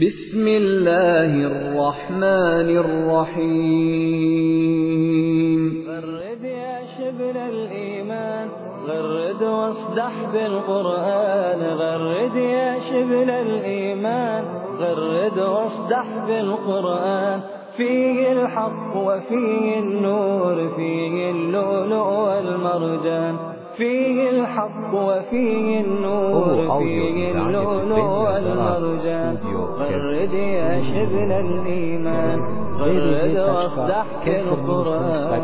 بسم الله الرحمن الرحيم. غرد يا شبل الإيمان غرد واصدح بالقرآن. غرد يا شبل الإيمان غرد واصدح بالقرآن. فيه الحق وفيه النور فيه اللؤلؤ والمرجان. فيه الحق وفيه النور فيه اللؤلؤ والمرجان. غرد يا شبل الإيمان. غرد واصدح بالقرآن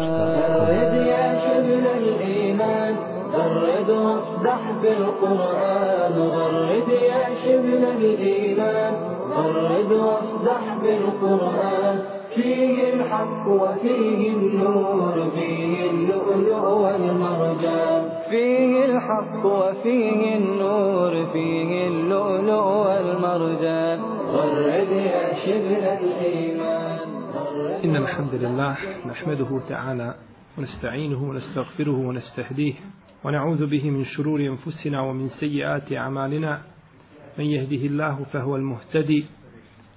غرد يا شبل الإيمان. غرد واصدح بالقرآن غرد يا شبل الإيمان. غرد واصدح بالقرآن الحق وفيه النور فيه اللؤلؤ والمرجان. فيه الحق وفيه النور فيه اللؤلؤ والمرجان. غرد يا شبل الإيمان. إن الحمد لله نحمده تعالى ونستعينه ونستغفره ونستهديه ونعوذ به من شرور أنفسنا ومن سيئات أعمالنا. من يهده الله فهو المهتدي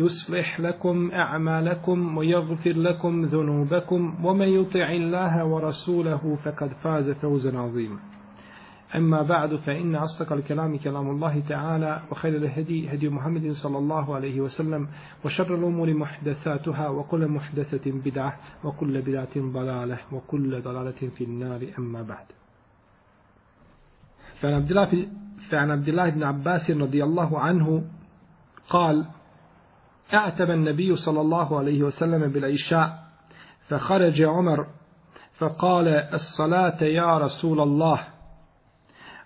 يصلح لكم أعمالكم ويغفر لكم ذنوبكم ومن يطع الله ورسوله فقد فاز فوزا عظيما. أما بعد فإن أصدق الكلام كلام الله تعالى وخير الهدي هدي محمد صلى الله عليه وسلم وشر الأمور محدثاتها وكل محدثة بدعة وكل بدعة ضلالة وكل ضلالة في النار. أما بعد فعن عبد الله, فعن عبد الله بن عباس رضي الله عنه قال اعتب النبي صلى الله عليه وسلم بالعشاء فخرج عمر فقال الصلاة يا رسول الله.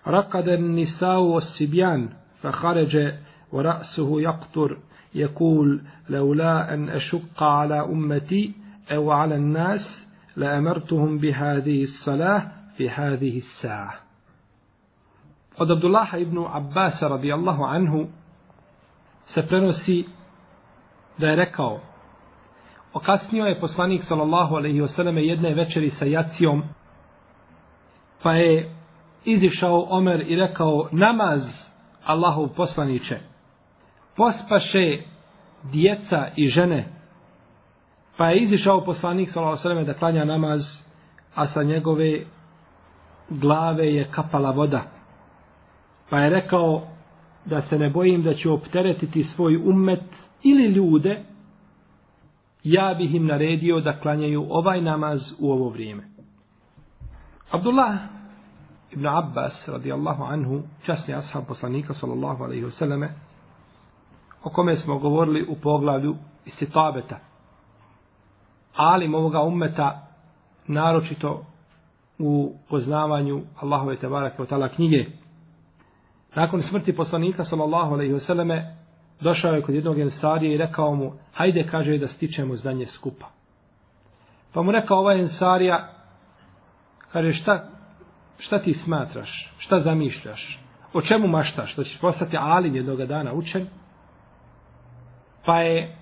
رقد النساء والسبيان فخرج ورأسه يقطر يقول لولا أن أشق على أمتي أو على الناس لأمرتهم بهذه الصلاة في هذه الساعة. Od Abdullaha ibn Abbas radijallahu anhu se prenosi da je rekao okasnio je poslanik sallallahu alaihi wasallam jedne večeri sa jacijom pa je izišao Omer i rekao namaz Allahov poslaniće pospaše djeca i žene. Pa je izišao poslanik sallallahu alaihi wasallam da klanja namaz a sa njegove glave je kapala voda. Pa je rekao da se ne bojim da ću opteretiti svoj ummet ili ljude, ja bih im naredio da klanjaju ovaj namaz u ovo vrijeme. Abdullah ibn Abbas radijallahu anhu, časni ashab poslanika sallallahu alaihi wasallame, o kome smo govorili u poglavlju istitabeta. Alim ovoga ummeta, naročito u poznavanju Allahove tebarake od tala knjige. Nakon smrti poslanika sallallahu alejhi ve selleme došao je kod jednog ensarija i rekao mu, hajde, kaže, da stičemo znanje skupa. Pa mu rekao ovaj ensarija, kaže, šta, šta ti smatraš, šta zamišljaš, o čemu maštaš, da ćeš postati alim jednog dana učen? Pa je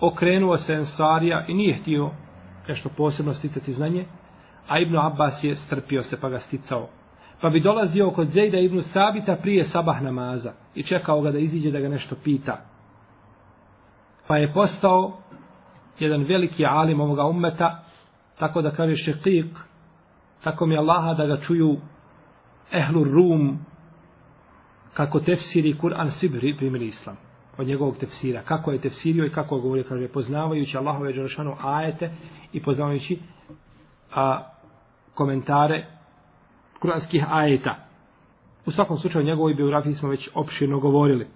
okrenuo se ensarija i nije htio nešto posebno sticati znanje, a Ibn Abbas je strpio se pa ga sticao pa bi dolazio kod Zejda ibn Sabita prije sabah namaza i čekao ga da iziđe da ga nešto pita. Pa je postao jedan veliki alim ovoga ummeta, tako da kaže šeqik, tako mi Allaha da ga čuju ehlu rum, kako tefsiri Kur'an Sibri primili islam od njegovog tefsira. Kako je tefsirio i kako je govorio, kaže, poznavajući Allahove Đerašanu ajete i poznavajući a, komentare kuranskih ajeta. U svakom slučaju, o njegovoj biografiji smo već opširno govorili.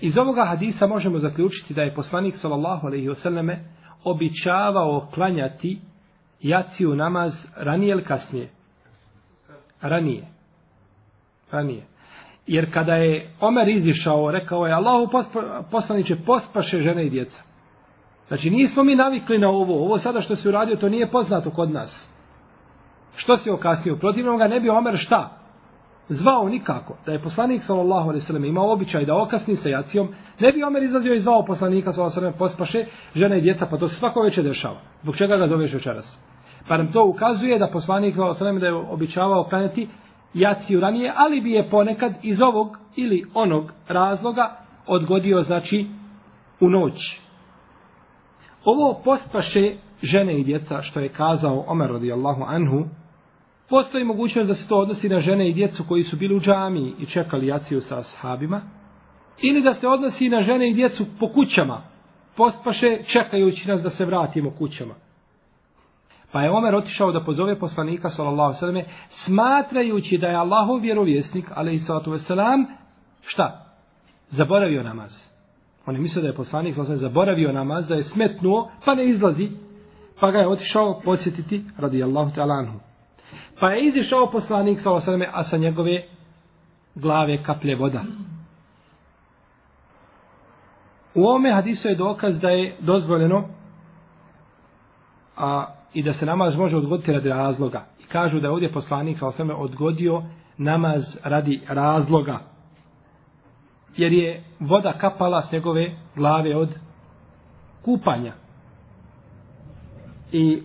Iz ovoga hadisa možemo zaključiti da je poslanik sallallahu alejhi ve selleme običavao klanjati jaciju namaz ranije ili kasnije? Ranije. Ranije. Jer kada je Omer izišao, rekao je Allahu pospa, poslaniće pospaše žene i djeca. Znači nismo mi navikli na ovo. Ovo sada što se uradio, to nije poznato kod nas. Što se okasnio? Protivno ga ne bi Omer šta? Zvao nikako. Da je poslanik sallallahu alejhi ve sellem imao običaj da okasni sa jacijom, ne bi Omer izlazio i zvao poslanika sallallahu alejhi ve sellem pospaše žene i djeca, pa to se svako večer dešava. Zbog čega ga doveš večeras? Pa nam to ukazuje da poslanik sallallahu alejhi ve sellem da je običavao klanjati jaciju ranije, ali bi je ponekad iz ovog ili onog razloga odgodio, znači, u noć. Ovo pospaše žene i djeca, što je kazao Omer radijallahu anhu, postoji mogućnost da se to odnosi na žene i djecu koji su bili u džamiji i čekali jaciju sa ashabima, ili da se odnosi na žene i djecu po kućama, pospaše čekajući nas da se vratimo kućama. Pa je Omer otišao da pozove poslanika sallallahu alejhi ve smatrajući da je Allahov vjerovjesnik alejhi salatu vesselam šta? Zaboravio namaz. On je mislio da je poslanik sallallahu zaboravio namaz, da je smetnuo, pa ne izlazi. Pa ga je otišao podsjetiti radijallahu ta'ala anhu. Pa je izišao poslanik sallallahu osaname, a sa njegove glave kaplje voda. U ome hadisu je dokaz da je dozvoljeno a i da se namaz može odgoditi radi razloga. I kažu da je ovdje poslanik sa osaname odgodio namaz radi razloga. Jer je voda kapala s njegove glave od kupanja. I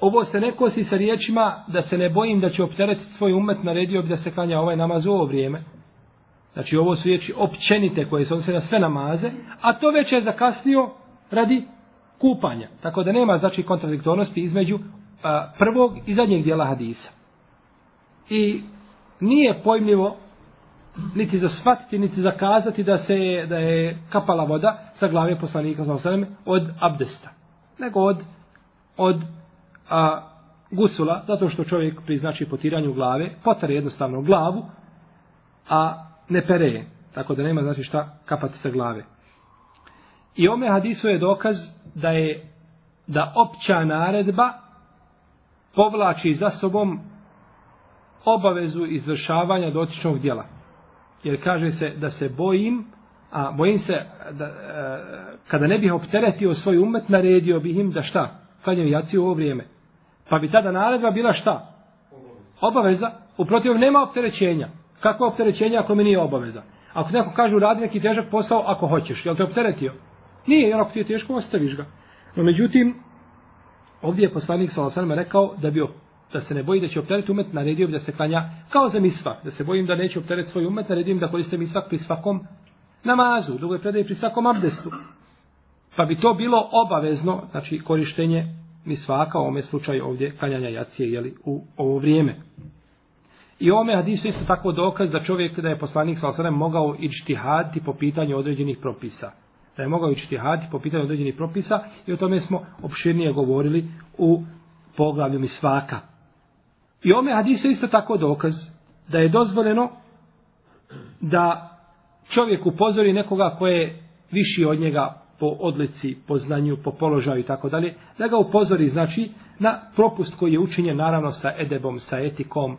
ovo se ne kosi sa riječima da se ne bojim da će opteretiti svoj umet naredio bi da se klanja ovaj namaz u ovo vrijeme. Znači ovo su riječi općenite koje se odnose na sve namaze, a to već je zakasnio radi kupanja. Tako da nema znači kontradiktornosti između a, prvog i zadnjeg dijela hadisa. I nije pojmljivo niti za shvatiti, niti za kazati da se da je kapala voda sa glave poslanika sallallahu od abdesta. Nego od od a, gusula, zato što čovjek pri znači potiranju glave potare jednostavno glavu, a ne pere je, Tako da nema znači šta kapati sa glave. I ome hadisu je dokaz da je da opća naredba povlači za sobom obavezu izvršavanja dotičnog djela. Jer kaže se da se bojim, a bojim se da, e, kada ne bih opteretio svoj umet, naredio bih im da šta? Klanjaju jaci u ovo vrijeme. Pa bi tada naredba bila šta? Obaveza. Uprotiv nema opterećenja. Kako opterećenja ako mi nije obaveza? Ako neko kaže uradi neki težak posao, ako hoćeš, jel te opteretio? Nije, jer ako ti je teško, ostaviš ga. No, međutim, ovdje je poslanik sa rekao da bi da se ne boji da će opteretiti umet, naredio bi da se klanja kao za misvak, da se bojim da neće opteretiti svoj umet, naredio da koriste misvak pri svakom namazu, drugoj je predaj pri svakom abdestu. Pa bi to bilo obavezno, znači korištenje misvaka, u ovome slučaju ovdje klanjanja jacije jeli, u ovo vrijeme. I ovome hadisu isto tako dokaz da čovjek da je poslanik sa mogao ići po pitanju određenih propisa da je mogao ići po pitanju određenih propisa i o tome smo opširnije govorili u poglavlju mi svaka. I ome hadisu isto tako dokaz da je dozvoljeno da čovjek upozori nekoga koje je viši od njega po odlici, po znanju, po položaju i tako dalje, da ga upozori znači na propust koji je učinjen naravno sa edebom, sa etikom,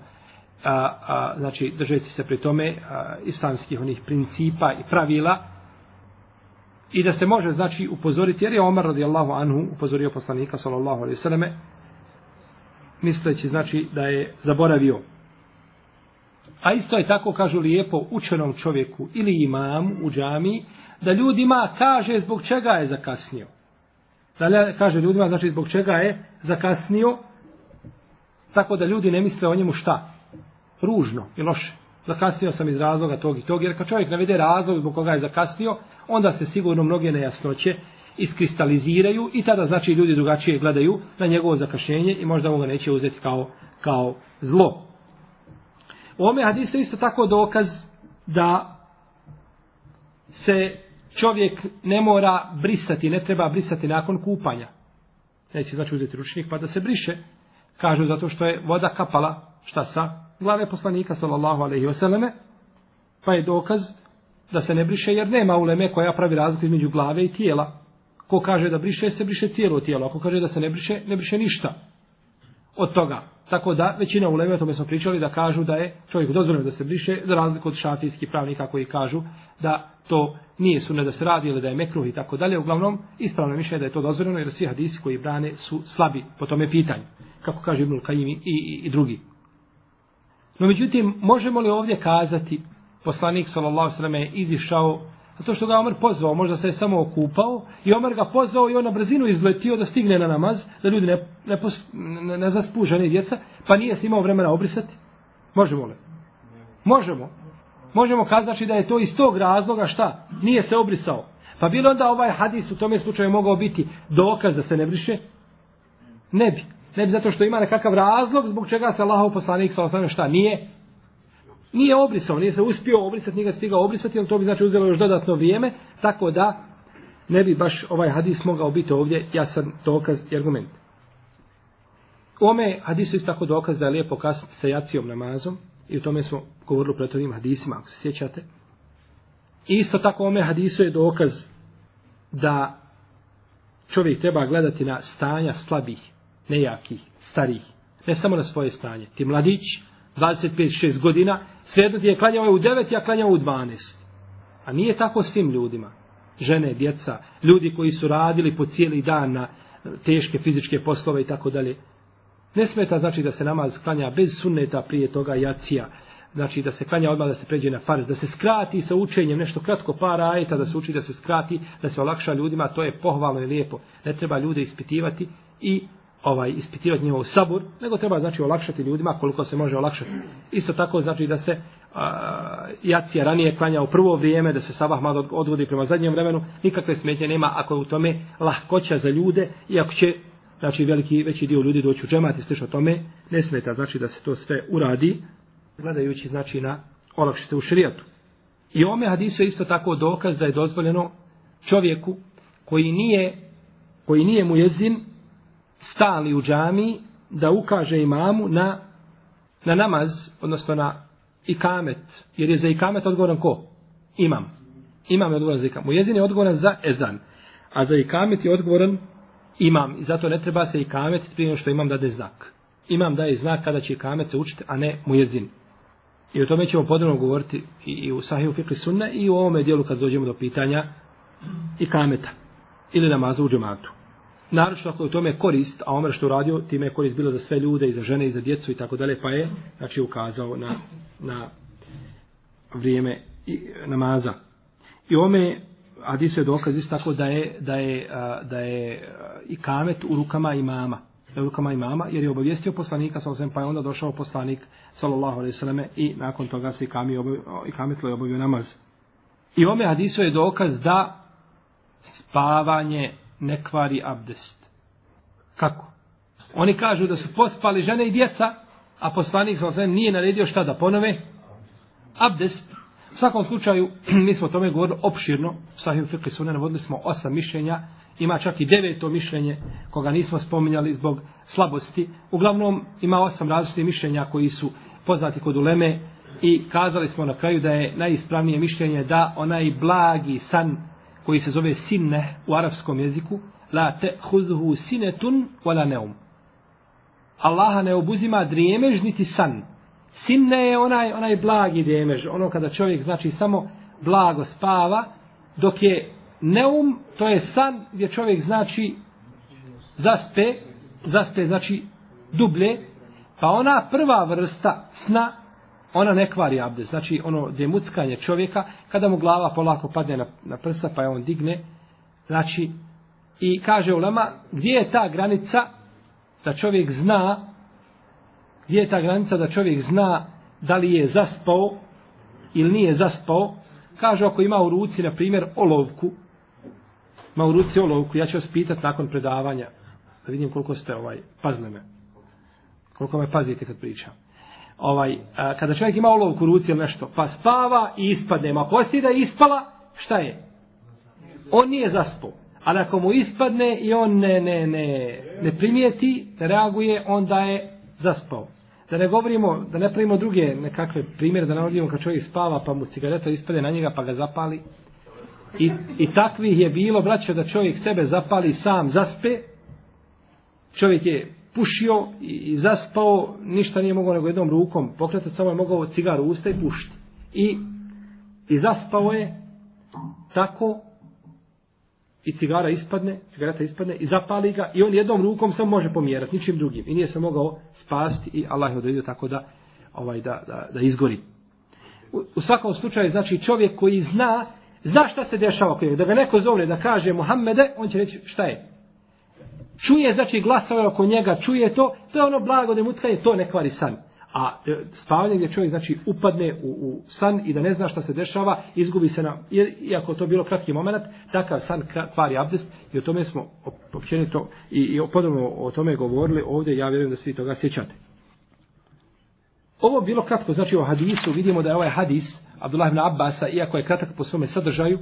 a, a, znači držeći se pri tome a, islamskih onih principa i pravila, I da se može, znači, upozoriti, jer je Omar radijallahu anhu upozorio poslanika, sallallahu alaihi sallame, misleći, znači, da je zaboravio. A isto je tako, kažu lijepo, učenom čovjeku ili imamu u džami, da ljudima kaže zbog čega je zakasnio. Da kaže ljudima, znači, zbog čega je zakasnio, tako da ljudi ne misle o njemu šta? Ružno i loše zakasnio sam iz razloga tog i tog, jer kad čovjek navede razlog zbog koga je zakasnio, onda se sigurno mnoge nejasnoće iskristaliziraju i tada znači ljudi drugačije gledaju na njegovo zakašnjenje i možda mu ga neće uzeti kao, kao zlo. U ome hadisu isto tako dokaz da se čovjek ne mora brisati, ne treba brisati nakon kupanja. Neće znači uzeti ručnik pa da se briše, Kažu zato što je voda kapala, šta sa glave poslanika sallallahu alejhi ve selleme, pa je dokaz da se ne briše jer nema uleme koja pravi razliku između glave i tijela. Ko kaže da briše, se briše cijelo tijelo. Ako kaže da se ne briše, ne briše ništa od toga. Tako da, većina uleme, o tome smo pričali, da kažu da je čovjek dozvoljeno da se briše, za razliku od šafijskih pravnika koji kažu da to nije sunne da se radi ili da je mekruh i tako dalje. Uglavnom, ispravno mišljenje da je to dozvoljeno jer svi hadisi koji brane su slabi po tome pitanju. Kako kaže Ibnul Kajimi i, i, i drugi. No međutim, možemo li ovdje kazati, poslanik sallallahu je izišao, zato što ga Omer pozvao, možda se je samo okupao, i Omer ga pozvao i on na brzinu izletio da stigne na namaz, da ljudi ne, ne, ne, ne zaspu žene i djeca, pa nije se imao vremena obrisati. Možemo li? Možemo. Možemo kazati znači da je to iz tog razloga šta? Nije se obrisao. Pa bilo onda ovaj hadis u tome slučaju mogao biti dokaz da se ne briše? Ne bi. Ne bi zato što ima nekakav razlog zbog čega se Allahov poslanik sa osnovim šta? Nije nije obrisao, nije se uspio obrisati, nije ga stigao obrisati, ali to bi znači uzelo još dodatno vrijeme, tako da ne bi baš ovaj hadis mogao biti ovdje jasan dokaz i argument. Ome hadisu je tako dokaz da je lijepo kasniti sa jacijom namazom, i o tome smo govorili pred ovim hadisima, ako se sjećate. I isto tako ome hadisu je dokaz da čovjek treba gledati na stanja slabih, nejakih, starih, ne samo na svoje stanje. Ti mladić, 25-6 godina, svejedno ti je klanjao u 9, ja klanjao u 12. A nije tako svim ljudima. Žene, djeca, ljudi koji su radili po cijeli dan na teške fizičke poslove i tako dalje. Ne smeta znači da se namaz klanja bez sunneta prije toga jacija. Znači da se klanja odmah da se pređe na farz, da se skrati sa učenjem nešto kratko par ajeta, da se uči da se skrati, da se olakša ljudima, to je pohvalno i lijepo. Ne treba ljude ispitivati i ovaj ispitivati njihov sabur, nego treba znači olakšati ljudima koliko se može olakšati. Isto tako znači da se a, jacija ranije klanja u prvo vrijeme, da se sabah malo odvodi prema zadnjem vremenu, nikakve smetnje nema ako je u tome lahkoća za ljude i ako će znači veliki veći dio ljudi doći u džemat i slično tome, ne smeta znači da se to sve uradi, gledajući znači na olakšice u šerijatu. I ome hadisu je isto tako dokaz da je dozvoljeno čovjeku koji nije koji nije mu jezin stali u džami da ukaže imamu na na namaz, odnosno na ikamet, jer je za ikamet odgovoran ko? Imam. Imam je odgovoran za ikamet. Mu jezin je odgovoran za ezan, a za ikamet je odgovoran imam i zato ne treba se i kamet prije što imam dade znak. Imam daje znak kada će kamet se učiti, a ne mujezin. I o tome ćemo podrobno govoriti i, i u Sahiju Fikri Sunne i u ovome dijelu kad dođemo do pitanja i kameta ili namaza u džematu. Naravno ako je u tome korist, a Omer što radio, time je korist bilo za sve ljude i za žene i za djecu i tako dalje, pa je znači, ukazao na, na vrijeme namaza. I ome hadisu je dokaz isto tako da je, da je, da je i kamet u rukama imama u rukama imama, jer je obavijestio poslanika sa osvijem, pa je onda došao poslanik sallallahu alaihi sallam i nakon toga se i, kami obavio, i kametlo je obavio namaz. I ome hadisu je dokaz da spavanje ne kvari abdest. Kako? Oni kažu da su pospali žene i djeca, a poslanik sallallahu alaihi nije naredio šta da ponove? Abdest. U svakom slučaju, mi smo o tome govorili opširno, sahih fiqh sunne navodili smo osam mišljenja, ima čak i deveto mišljenje, koga nismo spominjali zbog slabosti. Uglavnom, ima osam različitih mišljenja koji su poznati kod uleme i kazali smo na kraju da je najispravnije mišljenje da onaj blagi san koji se zove sinne u arapskom jeziku, la te hudhu sinetun wala neum. Allaha ne obuzima drijemež niti san, Simne je onaj, onaj blagi demež, ono kada čovjek znači samo blago spava, dok je neum, to je san gdje čovjek znači zaspe, zaspe znači dublje, pa ona prva vrsta sna, ona ne kvari abde, znači ono gdje muckanje čovjeka, kada mu glava polako padne na, na prsa, pa je on digne, znači, i kaže u lama, gdje je ta granica da čovjek zna gdje je ta granica da čovjek zna da li je zaspao ili nije zaspao, kaže ako ima u ruci, na primjer, olovku, ima u ruci olovku, ja ću vas pitati nakon predavanja, da vidim koliko ste, ovaj, pazne me, koliko me pazite kad pričam. Ovaj, a, kada čovjek ima olovku u ruci ili nešto, pa spava i ispadne, ako osti da je ispala, šta je? On nije zaspao. Ali ako mu ispadne i on ne, ne, ne, ne primijeti, ne reaguje, onda je zaspao. Da ne govorimo, da ne pravimo druge nekakve primjere, da navodimo kad čovjek spava pa mu cigareta ispade na njega pa ga zapali. I, i takvih je bilo, braćo, da čovjek sebe zapali sam zaspe. Čovjek je pušio i, i zaspao, ništa nije mogao nego jednom rukom pokretati, samo je mogao cigaru usta i pušiti. I, i zaspao je tako i cigara ispadne, cigareta ispadne i zapali ga i on jednom rukom samo može pomjerati, ničim drugim. I nije se mogao spasti i Allah je odredio tako da, ovaj, da, da, da izgori. U, u svakom slučaju, znači čovjek koji zna, zna šta se dešava kod njega. Da ga neko zove da kaže Muhammede, on će reći šta je. Čuje, znači glasove oko njega, čuje to, to je ono blago da muckanje, to ne kvari san. A e, spavanje gdje čovjek znači upadne u, u san i da ne zna šta se dešava, izgubi se na, iako to bilo kratki moment, takav san kvari abdest i o tome smo općenito i, i podobno o tome govorili ovdje, ja vjerujem da svi toga sjećate. Ovo bilo kratko, znači o hadisu, vidimo da je ovaj hadis Abdullah ibn Abbasa, iako je kratak po svome sadržaju,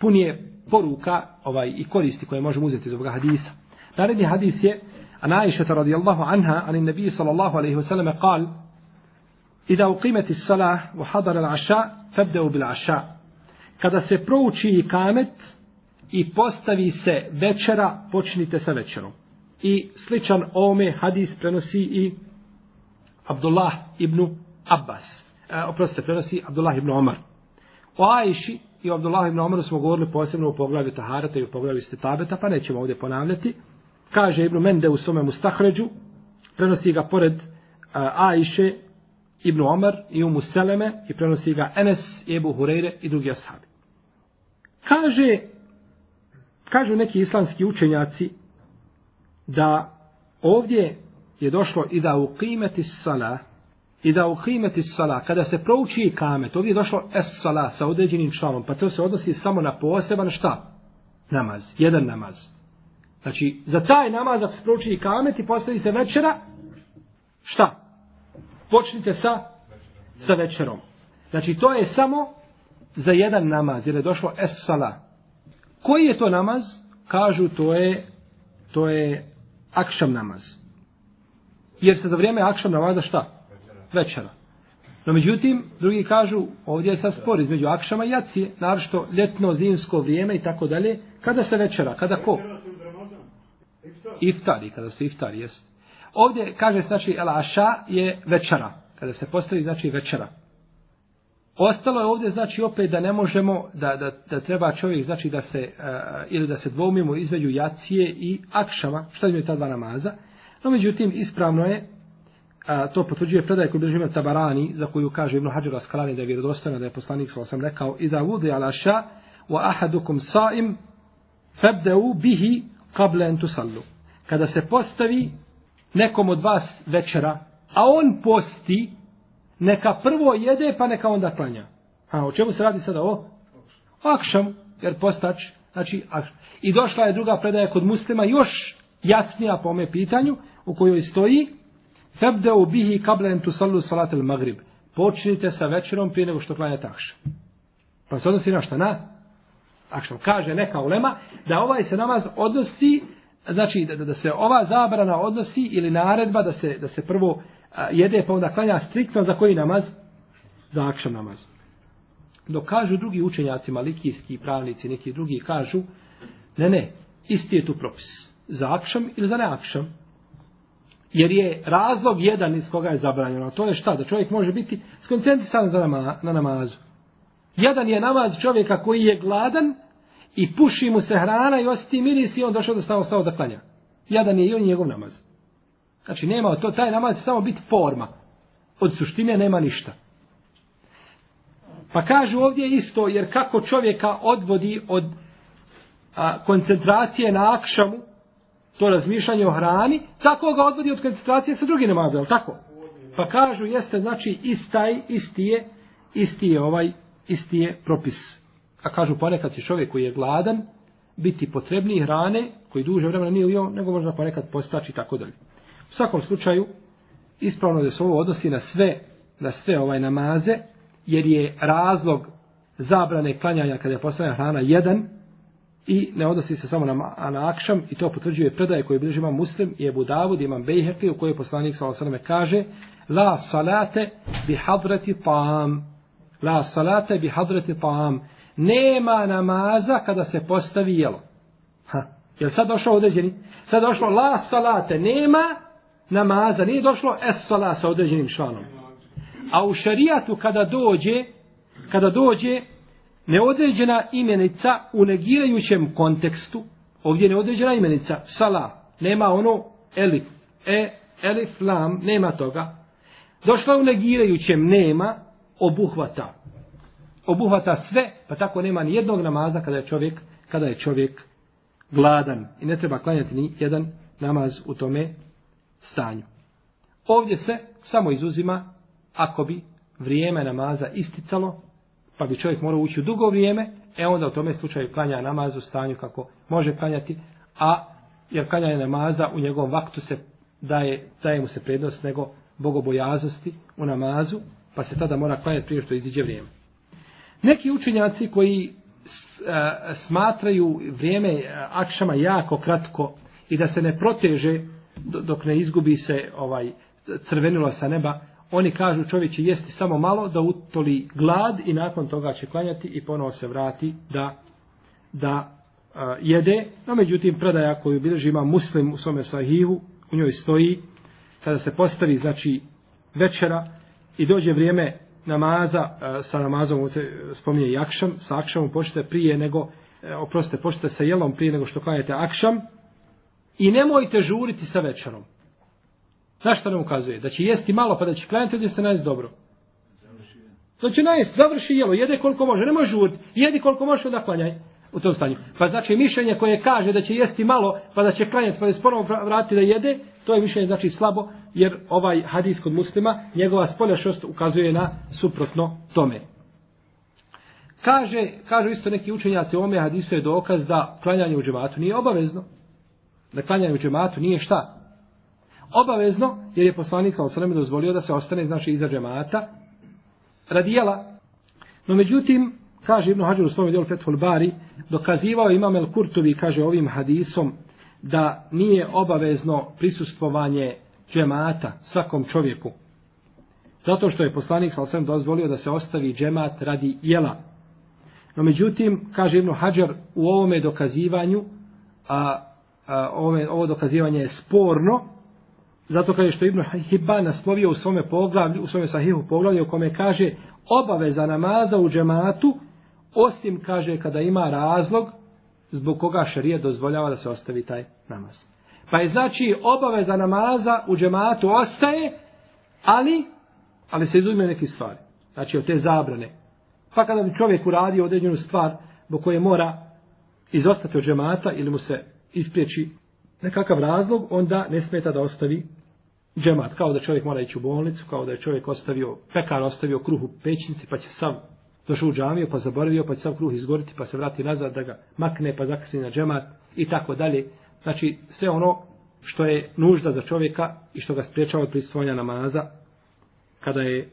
pun je poruka ovaj, i koristi koje možemo uzeti iz ovoga hadisa. Naredni hadis je عن عائشة رضي الله عنها عن النبي صلى الله عليه وسلم قال إذا أقيمت الصلاة وحضر العشاء فابدأوا بالعشاء kada se prouči i kamet i postavi se večera, počnite sa večerom. I sličan ome hadis prenosi i Abdullah ibn Abbas. E, oprostite, prenosi Abdullah ibn Omar. O Ajši i o Abdullah ibn Omaru smo govorili posebno u poglavlju Taharata i u poglavlju Stetabeta, pa nećemo ovdje ponavljati kaže Ibn Mende u svome Mustahređu, prenosi ga pored Ajše, Ibn Omar i Umu Seleme i prenosi ga Enes, Ebu Hureyre i drugi ashabi. Kaže, kažu neki islamski učenjaci da ovdje je došlo i da u kimeti sala i da u kimeti sala kada se prouči i kamet, ovdje je došlo es sala sa određenim članom, pa to se odnosi samo na poseban šta? Namaz, jedan namaz. Znači, za taj namaz, ako se prouči i kamet i postavi se večera, šta? Počnite sa, sa večerom. Znači, to je samo za jedan namaz, jer je došlo es sala. Koji je to namaz? Kažu, to je, to je akšam namaz. Jer se za vrijeme akšam namaza šta? Večera. No međutim, drugi kažu, ovdje je sad spor između akšama i jacije, naravno ljetno, zimsko vrijeme i tako dalje. Kada se večera? Kada ko? Iftari, kada se iftari jest. Ovdje kaže znači el aša je večera, kada se postavi znači večera. Ostalo je ovdje znači opet da ne možemo da, da, da treba čovjek znači da se uh, ili da se dvoumimo između jacije i akšama, šta je ta dva namaza. No međutim ispravno je a, to potvrđuje predaj koji bližima Tabarani, za koju kaže Ibn Hađar Askalani da je vjerodostojno da je poslanik sa osam rekao i da vudi ala ša wa ahadukum sa'im fabda'u bihi qabla an tusallu kada se postavi nekom od vas večera, a on posti, neka prvo jede, pa neka onda klanja. A o čemu se radi sada o? Akšam, jer postač, znači akšam. I došla je druga predaja kod muslima, još jasnija po ome pitanju, u kojoj stoji, Febdeu bihi kablen tu salu salat el magrib. Počnite sa večerom prije nego što klanjate akšam. Pa se odnosi na šta? Na akšam. Kaže neka ulema da ovaj se namaz odnosi znači da, da se ova zabrana odnosi ili naredba da se da se prvo a, jede pa onda klanja striktno za koji namaz? Za akšam namaz. Dok kažu drugi učenjaci malikijski pravnici neki drugi kažu ne ne isti je tu propis. Za akšam ili za neakšam. jer je razlog jedan iz koga je zabranjeno to je šta? Da čovjek može biti skoncentrisan za na namazu. Jedan je namaz čovjeka koji je gladan i puši mu se hrana i osjeti miris i on došao da stao, stao da klanja. Jadan je i on njegov namaz. Znači nema to, taj namaz samo biti forma. Od suštine nema ništa. Pa kažu ovdje isto, jer kako čovjeka odvodi od a, koncentracije na akšamu, to razmišljanje o hrani, tako ga odvodi od koncentracije sa drugim namazom, tako? Pa kažu, jeste, znači, istaj, isti je, isti je ovaj, isti je propis. A kažu ponekad će čovjek koji je gladan biti potrebniji hrane koji duže vremena nije ujeo, nego možda ponekad postači tako dalje. U svakom slučaju, ispravno da se ovo odnosi na sve, na sve ovaj namaze, jer je razlog zabrane klanjanja kada je postavljena hrana jedan, i ne odnosi se samo na, na akšam i to potvrđuje predaje koje bilježi imam muslim i Ebu Davud i imam Bejherti u kojoj poslanik s.a.v. kaže La salate bi hadrati ta'am. La salate bi hadrati ta'am. Nema namaza kada se postavi jelo. Ha. Jel sad došlo određeni? Sad došlo la salate. Nema namaza. Nije došlo es sala sa određenim članom. A u šarijatu kada dođe, kada dođe neodređena imenica u negirajućem kontekstu, ovdje neodređena imenica, sala, nema ono elif, e, elif, lam, nema toga. Došla u negirajućem nema obuhvata. Obuhvata sve, pa tako nema ni jednog namaza kada je čovjek, kada je čovjek gladan i ne treba klanjati ni jedan namaz u tome stanju. Ovdje se samo izuzima ako bi vrijeme namaza isticalo, pa bi čovjek morao ući u dugo vrijeme, e onda u tome slučaju klanja namaz u stanju kako može klanjati, a jer klanjanje namaza u njegovom vaktu se daje, daje mu se prednost nego bogobojaznosti u namazu, pa se tada mora klanjati prije što iziđe vrijeme. Neki učenjaci koji e, smatraju vrijeme e, akšama jako kratko i da se ne proteže dok ne izgubi se ovaj crvenilo sa neba, oni kažu čovjek će jesti samo malo da utoli glad i nakon toga će klanjati i ponovo se vrati da, da uh, jede. No međutim, predaja koju bilježi ima muslim u svome sahihu, u njoj stoji, kada se postavi, znači, večera i dođe vrijeme namaza, uh, sa namazom se spominje i akšam, sa akšamom počete prije nego, uh, oprostite, počete sa jelom prije nego što klanjate akšam i nemojte žuriti sa večerom. Znaš što nam ukazuje? Da će jesti malo pa da će klanjati da se najesti dobro. To će najesti, završi jelo, jede koliko može, ne može žuriti, jedi koliko može da klanjaj u tom stanju. Pa znači mišljenje koje kaže da će jesti malo pa da će klanjati pa da se ponovo vratiti da jede, to je mišljenje znači slabo jer ovaj hadis kod muslima, njegova spoljašost ukazuje na suprotno tome. Kaže, kažu isto neki učenjaci ome hadisu je dokaz da klanjanje u džematu nije obavezno. Da klanjanje u džematu nije šta? obavezno, jer je poslanik sa osanem dozvolio da se ostane, znači, iza džemata, radijela. No, međutim, kaže Ibn Hađar u svom djelu Fethul Bari, dokazivao imam El Kurtovi, kaže ovim hadisom, da nije obavezno prisustvovanje džemata svakom čovjeku. Zato što je poslanik sa osvijem dozvolio da se ostavi džemat radi jela. No, međutim, kaže Ibn Hađar u ovome dokazivanju, a, a ovome, ovo dokazivanje je sporno, Zato kaže što Ibn Hibban naslovio u svome poglavlju, u svome sahihu poglavlju u kome kaže obaveza namaza u džematu, osim kaže kada ima razlog zbog koga šarija dozvoljava da se ostavi taj namaz. Pa je znači obaveza namaza u džematu ostaje, ali, ali se izuzme neki stvari. Znači od te zabrane. Pa kada bi čovjek uradio određenu stvar zbog koje mora izostati od džemata ili mu se ispriječi nekakav razlog, onda ne smeta da ostavi džemat. Kao da čovjek mora ići u bolnicu, kao da je čovjek ostavio, pekar ostavio kruh u pećnici, pa će sam došao u džamiju, pa zaboravio, pa će sam kruh izgoriti, pa se vrati nazad da ga makne, pa zakasni na džemat i tako dalje. Znači, sve ono što je nužda za čovjeka i što ga spriječava od pristvojanja namaza, kada je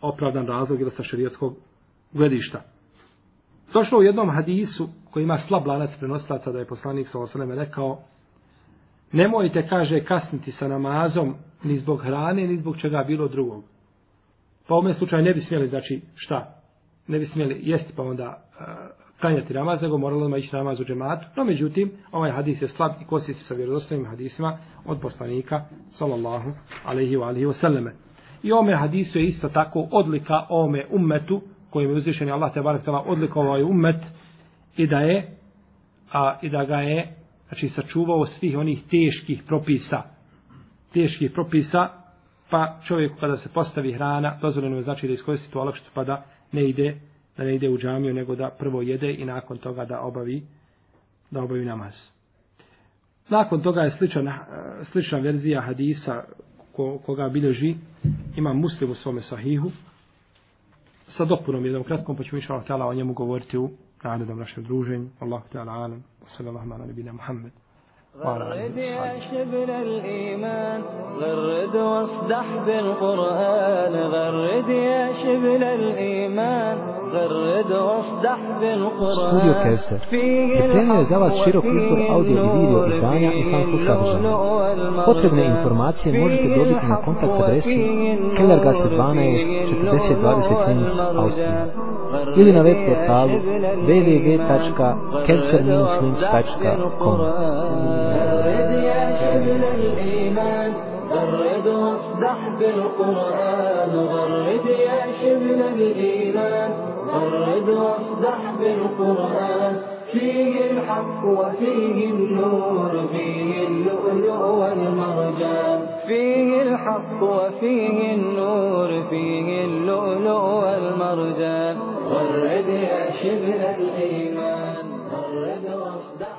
opravdan razlog ili sa šarijatskog gledišta. Došlo u jednom hadisu koji ima slab lanac prenoslaca da je poslanik sa osaleme rekao Nemojte, kaže, kasniti sa namazom ni zbog hrane, ni zbog čega bilo drugog. Pa u ovom slučaju ne bi smjeli, znači, šta? Ne bi smjeli jesti pa onda uh, klanjati namaz, nego moralo ima ići namaz u džematu. No, međutim, ovaj hadis je slab i kosi se sa vjerozostavim hadisima od poslanika, sallallahu alaihi wa alaihi wa. I ome hadisu je isto tako odlika ome ummetu, kojim je uzvišen Allah te barak odlikovao je ummet i da je a, i da ga je znači sačuvao svih onih teških propisa, teških propisa, pa čovjek kada se postavi hrana, dozvoljeno je znači da iskoristi tu olakšicu pa da ne ide, da ne ide u džamiju, nego da prvo jede i nakon toga da obavi, da obavi namaz. Nakon toga je slična, eh, slična verzija hadisa ko, koga bilježi, ima muslim u svome sahihu, sa dopunom jednom kratkom, pa ćemo inša Allah o njemu govoriti u narodom našem druženju. Allahu te alam, wa sallam ala nabina Muhammedu. غرد يا شبل الإيمان غرد واصدح بالقرآن. غرد يا شبل الإيمان غرد واصدح بالقرآن. استوديو كاسر بتاني زوات شيرو كريستور أوديو فيديو إزدانيا إسان خوصة بجانا Potrebne informacije možete dobiti na kontakt adresi Kellergasse 12 4020 Austin. ili na web portalu www.kelser-linz.com غرد يا شبل الإيمان غرد واصدح بالقرآن غرد يا شبل الإيمان غرد واصدح بالقرآن فيه الحق وفيه النور فيه اللؤلؤ والمرجان. فيه الحق وفيه النور فيه اللؤلؤ والمرجان. غرد يا شبل الإيمان. غرد واصدح